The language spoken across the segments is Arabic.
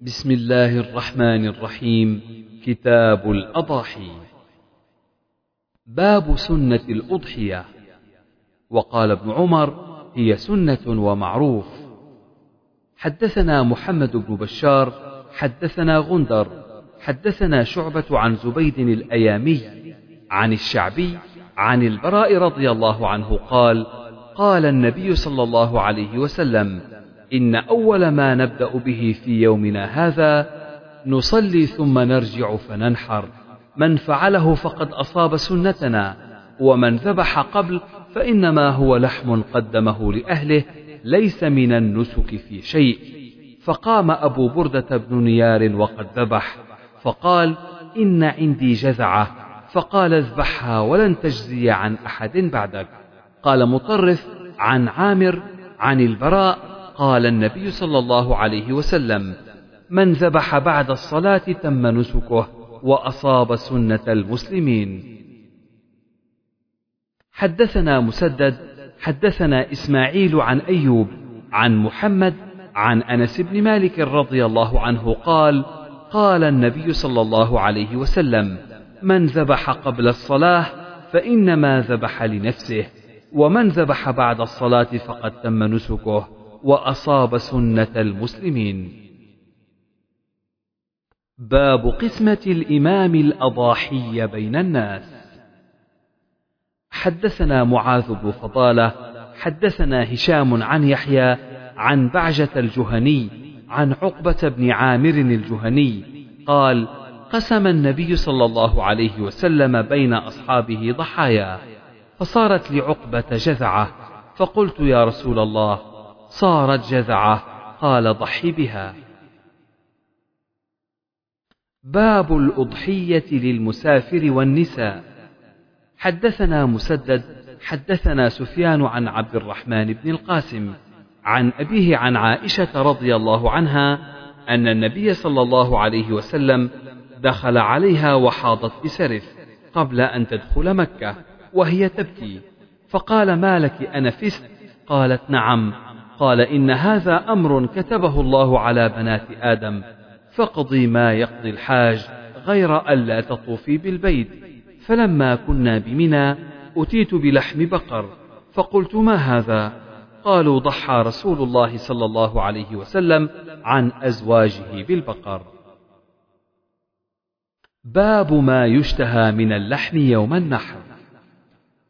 بسم الله الرحمن الرحيم. كتاب الأضاحي. باب سنة الأضحية. وقال ابن عمر هي سنة ومعروف. حدثنا محمد بن بشار حدثنا غندر حدثنا شعبة عن زبيد الأيامي عن الشعبي عن البراء رضي الله عنه قال قال النبي صلى الله عليه وسلم إن أول ما نبدأ به في يومنا هذا نصلي ثم نرجع فننحر. من فعله فقد أصاب سنتنا ومن ذبح قبل فإنما هو لحم قدمه لأهله ليس من النسك في شيء. فقام أبو بردة بن نيار وقد ذبح فقال إن عندي جذعة فقال اذبحها ولن تجزي عن أحد بعدك. قال مطرف عن عامر عن البراء قال النبي صلى الله عليه وسلم من ذبح بعد الصلاة تم نسكه وأصاب سنة المسلمين. حدثنا مسدد حدثنا إسماعيل عن أيوب عن محمد عن أنس بن مالك رضي الله عنه قال قال النبي صلى الله عليه وسلم من ذبح قبل الصلاة فإنما ذبح لنفسه ومن ذبح بعد الصلاة فقد تم نسكه. وأصاب سنة المسلمين. باب قسمة الإمام الأضاحي بين الناس. حدثنا معاذ بن فضالة حدثنا هشام عن يحيى عن بعجة الجهني عن عقبة بن عامر الجهني قال قسم النبي صلى الله عليه وسلم بين أصحابه ضحايا فصارت لعقبة جذعة فقلت يا رسول الله صارت جذعة. قال ضحي بها. باب الأضحية للمسافر والنساء. حدثنا مسدد حدثنا سفيان عن عبد الرحمن بن القاسم عن أبيه عن عائشة رضي الله عنها أن النبي صلى الله عليه وسلم دخل عليها وحاضت بسرف قبل أن تدخل مكة وهي تبكي. فقال ما لك أنفست قالت نعم. قال إن هذا أمر كتبه الله على بنات آدم فاقضي ما يقضي الحاج غير ألا تطوفي بالبيت. فلما كنا بمنى أتيت بلحم بقر فقلت ما هذا؟ قالوا ضحى رسول الله صلى الله عليه وسلم عن أزواجه بالبقر. باب ما يشتهى من اللحم يوم النحر.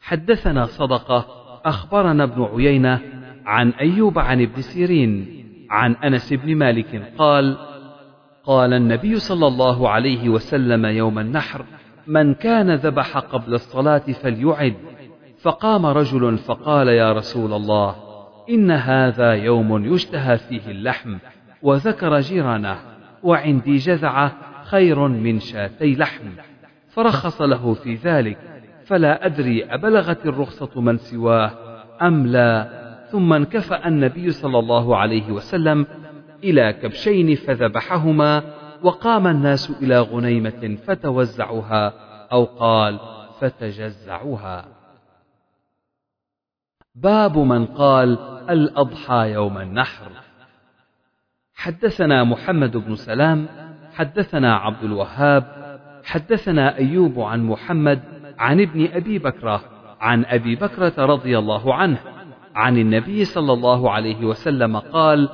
حدثنا صدقة أخبرنا ابن عيينة عن أيوب عن ابن سيرين عن أنس بن مالك قال قال النبي صلى الله عليه وسلم يوم النحر من كان ذبح قبل الصلاة فليعد. فقام رجل فقال يا رسول الله إن هذا يوم يشتهى فيه اللحم وذكر جيرانه وعندي جذعة خير من شاتي لحم. فرخص له في ذلك فلا أدري أبلغت الرخصة من سواه أم لا ثم انكفأ النبي صلى الله عليه وسلم إلى كبشين فذبحهما وقام الناس إلى غنيمة فتوزعوها أو قال فتجزعوها باب من قال الأضحى يوم النحر. حدثنا محمد بن سلام حدثنا عبد الوهاب حدثنا أيوب عن محمد عن ابن أبي بكرة عن أبي بكرة رضي الله عنه عن النبي صلى الله عليه وسلم قال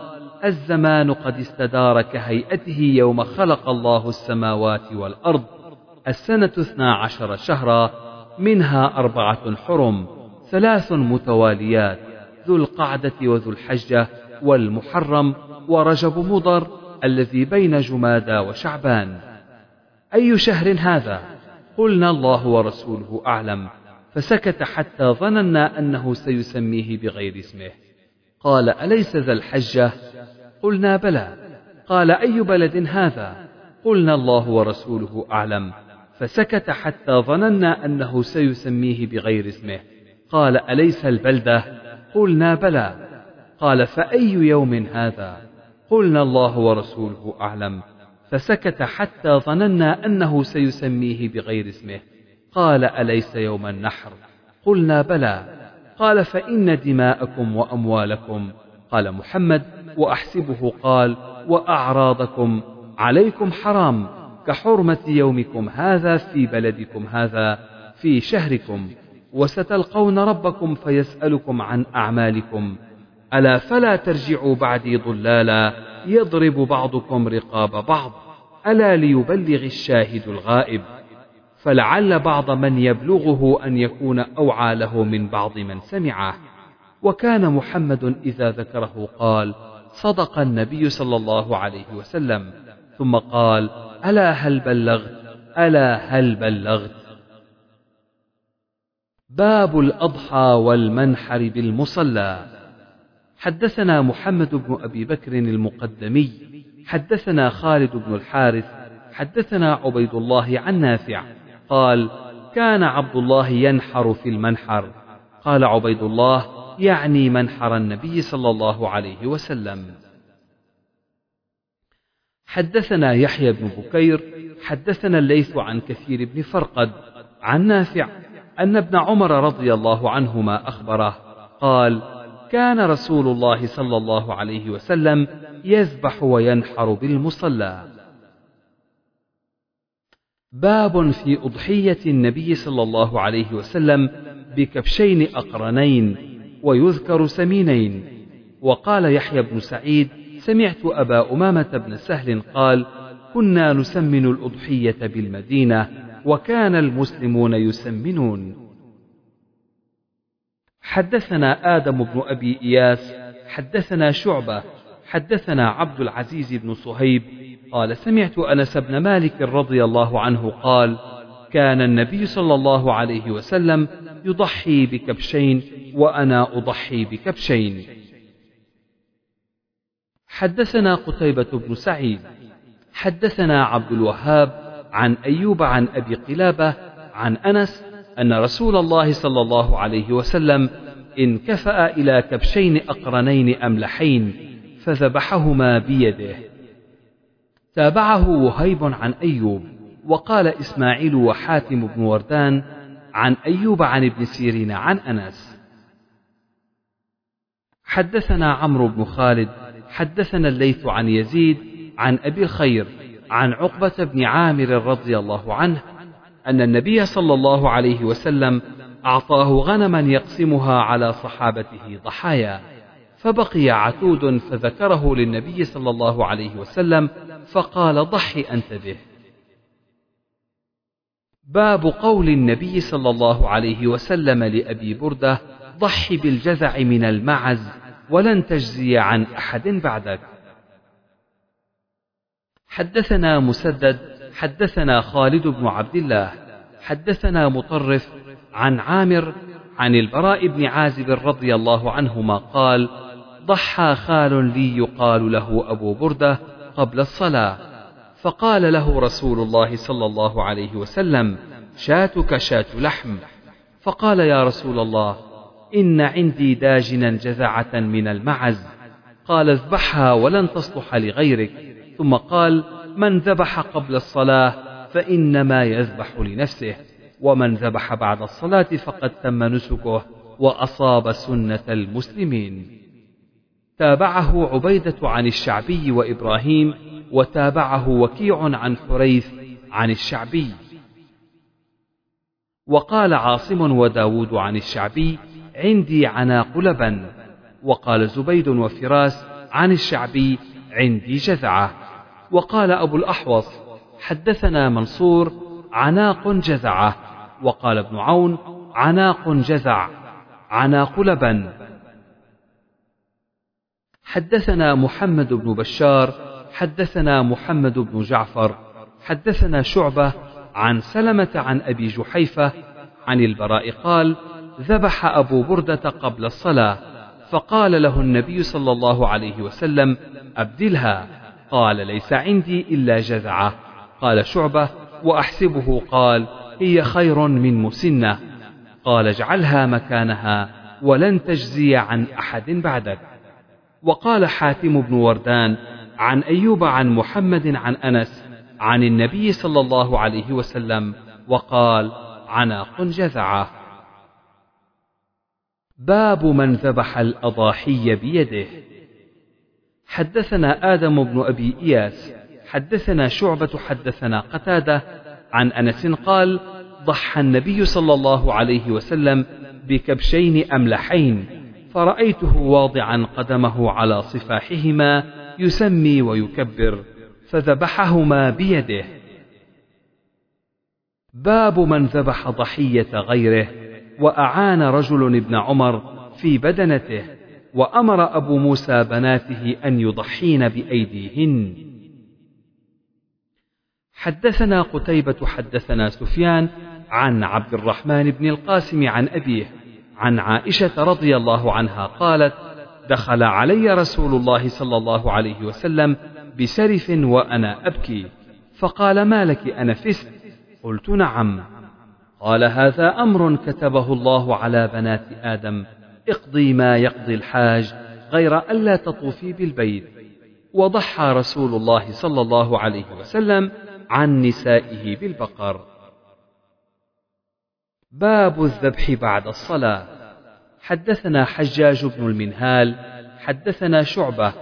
الزمان قد استدار كهيئته يوم خلق الله السماوات والأرض السنة اثنا عشر شهرا منها أربعة حرم ثلاث متواليات ذو القعدة وذو الحجة والمحرم ورجب مضر الذي بين جمادى وشعبان. أي شهر هذا؟ قلنا الله ورسوله أعلم. فسكت حتى ظننا أنه سيسميه بغير اسمه. قال أليس ذا الحجة؟ قلنا بلى. قال أي بلد هذا؟ قلنا الله ورسوله أعلم. فسكت حتى ظننا أنه سيسميه بغير اسمه. قال أليس البلدة؟ قلنا بلى. قال فأي يوم هذا؟ قلنا الله ورسوله أعلم. فسكت حتى ظننا أنه سيسميه بغير اسمه. قال أليس يوم النحر؟ قلنا بلى. قال فإن دماءكم وأموالكم. قال محمد وأحسبه قال وأعراضكم. عليكم حرام. كحرمة يومكم هذا في بلدكم هذا في شهركم. وستلقون ربكم فيسألكم عن أعمالكم. ألا فلا ترجعوا بعدي ضلالا. يضرب بعضكم رقاب بعض. ألا ليبلغ الشاهد الغائب. فلعل بعض من يبلغه أن يكون أوعى له من بعض من سمعه. وكان محمد إذا ذكره قال صدق النبي صلى الله عليه وسلم. ثم قال ألا هل بلغت؟ ألا هل بلغت؟ باب الأضحى والمنحر بالمصلى. حدثنا محمد بن أبي بكر المقدمي حدثنا خالد بن الحارث حدثنا عبيد الله عن نافع قال كان عبد الله ينحر في المنحر. قال عبيد الله يعني منحر النبي صلى الله عليه وسلم. حدثنا يحيى بن بكير حدثنا الليث عن كثير بن فرقد عن نافع أن ابن عمر رضي الله عنهما أخبره قال كان رسول الله صلى الله عليه وسلم يذبح وينحر بالمصلى. باب في أضحية النبي صلى الله عليه وسلم بكبشين أقرنين ويذكر سمينين. وقال يحيى بن سعيد سمعت أبا أمامة بن سهل قال كنا نسمن الأضحية بالمدينة وكان المسلمون يسمنون. حدثنا آدم بن أبي إياس حدثنا شعبة حدثنا عبد العزيز بن صهيب قال سمعت أنس بن مالك رضي الله عنه قال كان النبي صلى الله عليه وسلم يضحي بكبشين وأنا أضحي بكبشين. حدثنا قتيبة بن سعيد حدثنا عبد الوهاب عن أيوب عن أبي قلابة عن أنس أن رسول الله صلى الله عليه وسلم انكفأ إلى كبشين أقرنين أملحين فذبحهما بيده. تابعه وهيب عن أيوب وقال إسماعيل وحاتم بن وردان عن أيوب عن ابن سيرين عن أنس. حدثنا عمرو بن خالد حدثنا الليث عن يزيد عن أبي الخير عن عقبة بن عامر رضي الله عنه أن النبي صلى الله عليه وسلم أعطاه غنما يقسمها على صحابته ضحايا فبقي عتود فذكره للنبي صلى الله عليه وسلم فقال ضح أنت به. باب قول النبي صلى الله عليه وسلم لأبي بردة ضح بالجزع من المعز ولن تجزي عن أحد بعدك. حدثنا مسدد حدثنا خالد بن عبد الله حدثنا مطرف عن عامر عن البراء بن عازب رضي الله عنهما قال ضحى خال لي يقال له أبو بردة قبل الصلاة. فقال له رسول الله صلى الله عليه وسلم شاتك شات لحم. فقال يا رسول الله إن عندي داجنا جزعة من المعز. قال اذبحها ولن تصلح لغيرك. ثم قال من ذبح قبل الصلاة فإنما يذبح لنفسه ومن ذبح بعد الصلاة فقد تم نسكه وأصاب سنة المسلمين. تابعه عبيدة عن الشعبي وإبراهيم وتابعه وكيع عن حريث عن الشعبي. وقال عاصم وداود عن الشعبي عندي عناق لبن وقال زبيد وفراس عن الشعبي عندي جذعة. وقال أبو الأحوص حدثنا منصور عناق جزعة وقال ابن عون عناق جزع عناق لبن حدثنا محمد بن بشار حدثنا محمد بن جعفر حدثنا شعبة عن سلمة عن أبي جحيفة عن البراء قال ذبح أبو بردة قبل الصلاة فقال له النبي صلى الله عليه وسلم أبدلها. قال ليس عندي إلا جذعة. قال شعبة وأحسبه. قال هي خير من مسنة. قال اجعلها مكانها ولن تجزي عن أحد بعدك. وقال حاتم بن وردان عن أيوب عن محمد عن أنس عن النبي صلى الله عليه وسلم وقال عناق جذعة. باب من ذبح الأضاحي بيده. حدثنا آدم بن أبي إياس حدثنا شعبة حدثنا قتادة عن أنس قال ضحى النبي صلى الله عليه وسلم بكبشين أملحين. فرأيته واضعا قدمه على صفاحهما يسمي ويكبر فذبحهما بيده. باب من ذبح ضحية غيره وأعان رجل ابن عمر في بدنته وأمر أبو موسى بناته أن يضحين بأيديهن. حدثنا قتيبة حدثنا سفيان عن عبد الرحمن بن القاسم عن أبيه عن عائشة رضي الله عنها قالت دخل علي رسول الله صلى الله عليه وسلم بسرف وأنا أبكي فقال ما لك أنفست قلت نعم. قال هذا أمر كتبه الله على بنات آدم اقضي ما يقضي الحاج غير ألا تطوفي بالبيت. وضحى رسول الله صلى الله عليه وسلم عن نسائه بالبقر. باب الذبح بعد الصلاة. حدثنا حجاج بن المنهال حدثنا شعبة.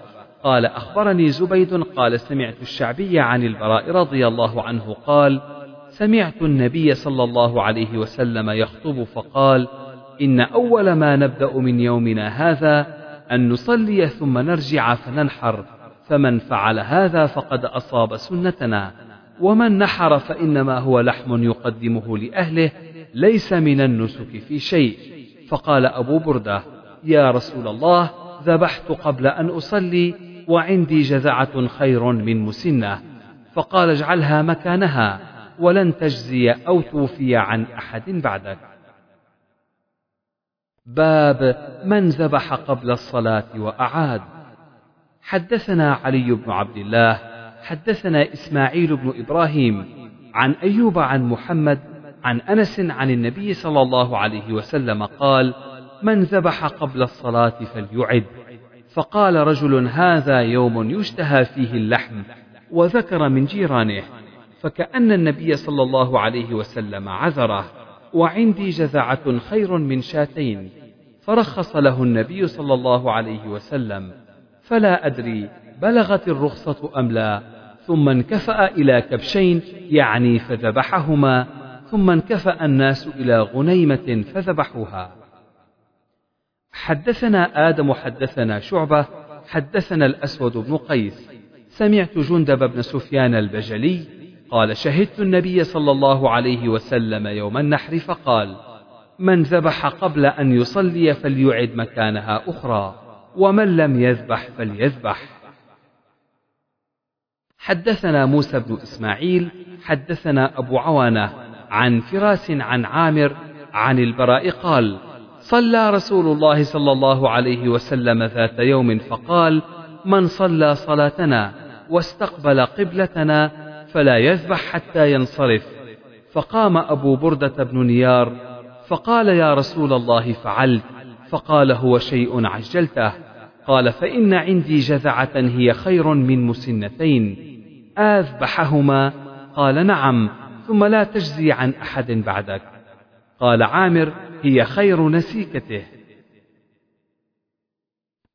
قال أخبرني زبيد قال سمعت الشعبي عن البراء رضي الله عنه قال سمعت النبي صلى الله عليه وسلم يخطب فقال إن أول ما نبدأ من يومنا هذا أن نصلي ثم نرجع فننحر فمن فعل هذا فقد أصاب سنتنا ومن نحر فإنما هو لحم يقدمه لأهله ليس من النسك في شيء. فقال أبو بردة يا رسول الله ذبحت قبل أن أصلي وعندي جذعة خير من مسنة. فقال اجعلها مكانها ولن تجزي أو توفي عن أحد بعدك. باب من ذبح قبل الصلاة وأعاد. حدثنا علي بن عبد الله حدثنا إسماعيل بن إبراهيم عن أيوب عن محمد عن أنس عن النبي صلى الله عليه وسلم قال من ذبح قبل الصلاة فليعد. فقال رجل هذا يوم يشتهى فيه اللحم. وذكر من جيرانه فكأن النبي صلى الله عليه وسلم عذره وعندي جذعة خير من شاتين. فرخص له النبي صلى الله عليه وسلم فلا أدري بلغت الرخصة أم لا. ثم انكفأ إلى كبشين يعني فذبحهما ثم انكفأ الناس إلى غنيمة فذبحوها. حدثنا آدم حدثنا شعبة حدثنا الأسود بن قيس. سمعت جندب بن سفيان البجلي قال شهدت النبي صلى الله عليه وسلم يوم النحر فقال من ذبح قبل أن يصلي فليعد مكانها أخرى ومن لم يذبح فليذبح. حدثنا موسى بن إسماعيل حدثنا أبو عوانة عن فراس عن عامر عن البراء قال صلى رسول الله صلى الله عليه وسلم ذات يوم فقال من صلى صلاتنا واستقبل قبلتنا فلا يذبح حتى ينصرف فقام أبو بردة بن نيار فقال يا رسول الله فعلت فقال هو شيء عجلته قال فإن عندي جذعة هي خير من مسنتين أذبحهما قال نعم ثم لا تجزي عن أحد بعدك. قال عامر هي خير نسيكته.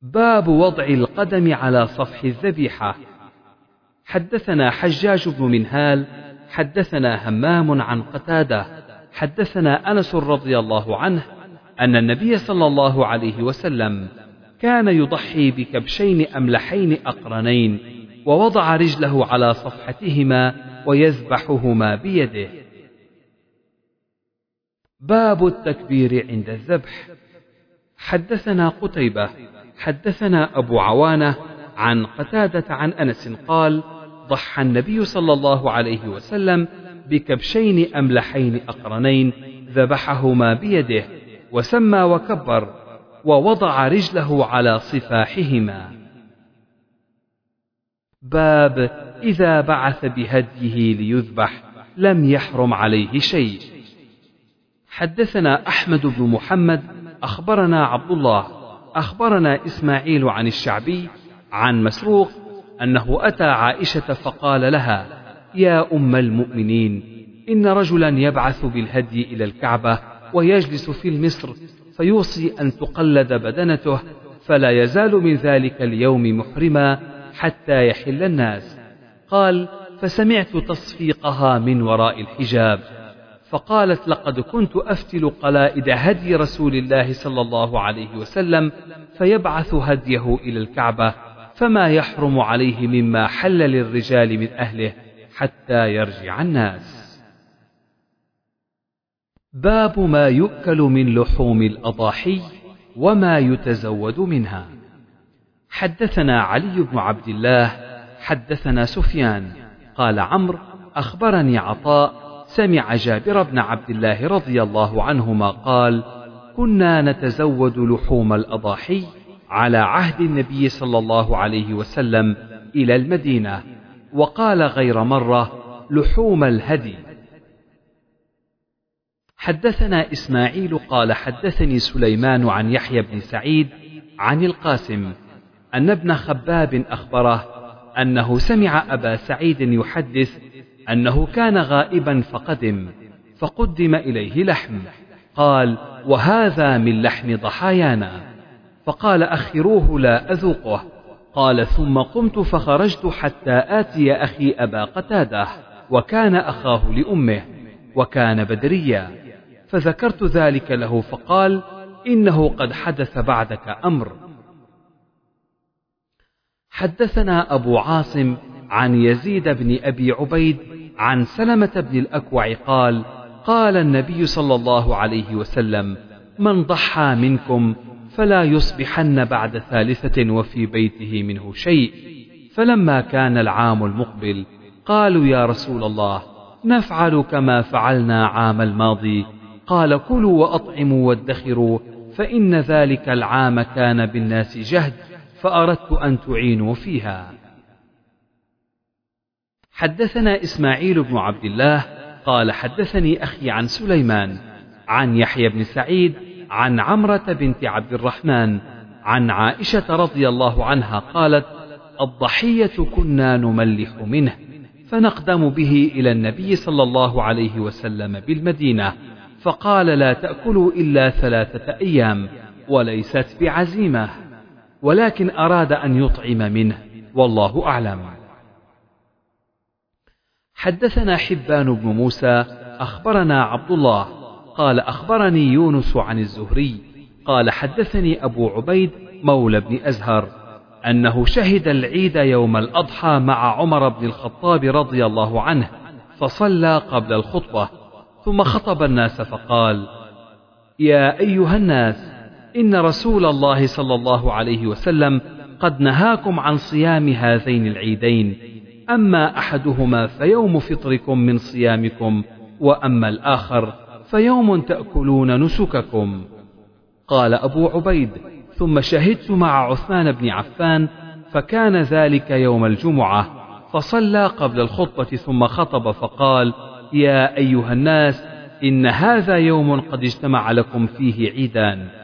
باب وضع القدم على صفح الذبيحة. حدثنا حجاج بن منهال حدثنا همام عن قتادة حدثنا أنس رضي الله عنه أن النبي صلى الله عليه وسلم كان يضحي بكبشين أملحين أقرنين ووضع رجله على صفحتهما ويذبحهما بيده. باب التكبير عند الذبح. حدثنا قتيبة حدثنا أبو عوانة عن قتادة عن أنس قال ضحى النبي صلى الله عليه وسلم بكبشين أملحين أقرنين ذبحهما بيده وسمى وكبر ووضع رجله على صفاحهما. باب إذا بعث بهديه ليذبح لم يحرم عليه شيء. حدثنا أحمد بن محمد أخبرنا عبد الله أخبرنا إسماعيل عن الشعبي عن مسروق أنه أتى عائشة فقال لها يا أم المؤمنين إن رجلا يبعث بالهدي إلى الكعبة ويجلس في المصر فيوصي أن تقلد بدنته فلا يزال من ذلك اليوم محرما حتى يحل الناس. قال فسمعت تصفيقها من وراء الحجاب. فقالت لقد كنت أفتل قلائد هدي رسول الله صلى الله عليه وسلم فيبعث هديه إلى الكعبة فما يحرم عليه مما حل للرجال من أهله حتى يرجع الناس. باب ما يؤكل من لحوم الأضاحي وما يتزود منها. حدثنا علي بن عبد الله حدثنا سفيان قال عمرو أخبرني عطاء سمع جابر بن عبد الله رضي الله عنهما قال كنا نتزود لحوم الأضاحي على عهد النبي صلى الله عليه وسلم إلى المدينة وقال غير مرة لحوم الهدي. حدثنا إسماعيل قال حدثني سليمان عن يحيى بن سعيد عن القاسم أن ابن خباب أخبره أنه سمع أبا سعيد يحدث أنه كان غائبا فقدم فقدم إليه لحم. قال وهذا من لحم ضحايانا. فقال أخروه لا أذوقه. قال ثم قمت فخرجت حتى آتي أخي أبا قتادة وكان أخاه لأمه وكان بدريا. فذكرت ذلك له فقال إنه قد حدث بعدك أمر. حدثنا أبو عاصم عن يزيد بن أبي عبيد عن سلمة بن الأكوع قال قال النبي صلى الله عليه وسلم من ضحى منكم فلا يصبحن بعد ثالثة وفي بيته منه شيء. فلما كان العام المقبل قالوا يا رسول الله نفعل كما فعلنا عام الماضي. قال كلوا وأطعموا وادخروا فإن ذلك العام كان بالناس جهد. فأردت أن تعينوا فيها. حدثنا إسماعيل بن عبد الله قال حدثني أخي عن سليمان عن يحيى بن سعيد عن عمرة بنت عبد الرحمن عن عائشة رضي الله عنها قالت الضحية كنا نملح منه فنقدم به إلى النبي صلى الله عليه وسلم بالمدينة فقال لا تأكلوا إلا ثلاثة أيام وليست بعزيمة. ولكن أراد أن يطعم منه والله أعلم. حدثنا حبان بن موسى أخبرنا عبد الله قال أخبرني يونس عن الزهري قال حدثني أبو عبيد مولى بن أزهر أنه شهد العيد يوم الأضحى مع عمر بن الخطاب رضي الله عنه فصلى قبل الخطبة ثم خطب الناس فقال يا أيها الناس إن رسول الله صلى الله عليه وسلم قد نهاكم عن صيام هذين العيدين. أما أحدهما فيوم فطركم من صيامكم وأما الآخر فيوم تأكلون نسككم. قال أبو عبيد ثم شهدت مع عثمان بن عفان فكان ذلك يوم الجمعة فصلى قبل الخطبة ثم خطب فقال يا أيها الناس إن هذا يوم قد اجتمع لكم فيه عيدان.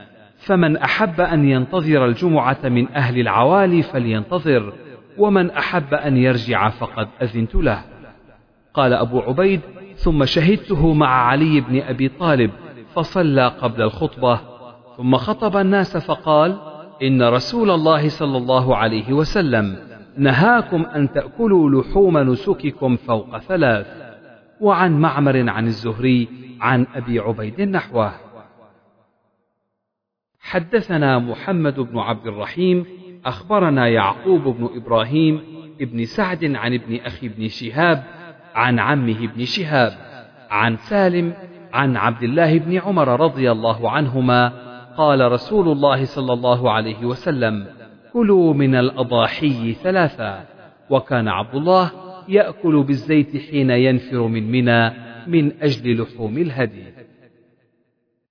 فمن أحب أن ينتظر الجمعة من أهل العوالي فلينتظر ومن أحب أن يرجع فقد أذنت له. قال أبو عبيد ثم شهدته مع علي بن أبي طالب فصلى قبل الخطبة ثم خطب الناس فقال إن رسول الله صلى الله عليه وسلم نهاكم أن تأكلوا لحوم نسككم فوق ثلاث. وعن معمر عن الزهري عن أبي عبيد نحوه حدثنا محمد بن عبد الرحيم أخبرنا يعقوب بن إبراهيم ابن سعد عن ابن أخي ابن شهاب عن عمه ابن شهاب عن سالم عن عبد الله بن عمر رضي الله عنهما قال رسول الله صلى الله عليه وسلم كلوا من الأضاحي ثلاثا وكان عبد الله يأكل بالزيت حين ينفر من منى من أجل لحوم الهدي.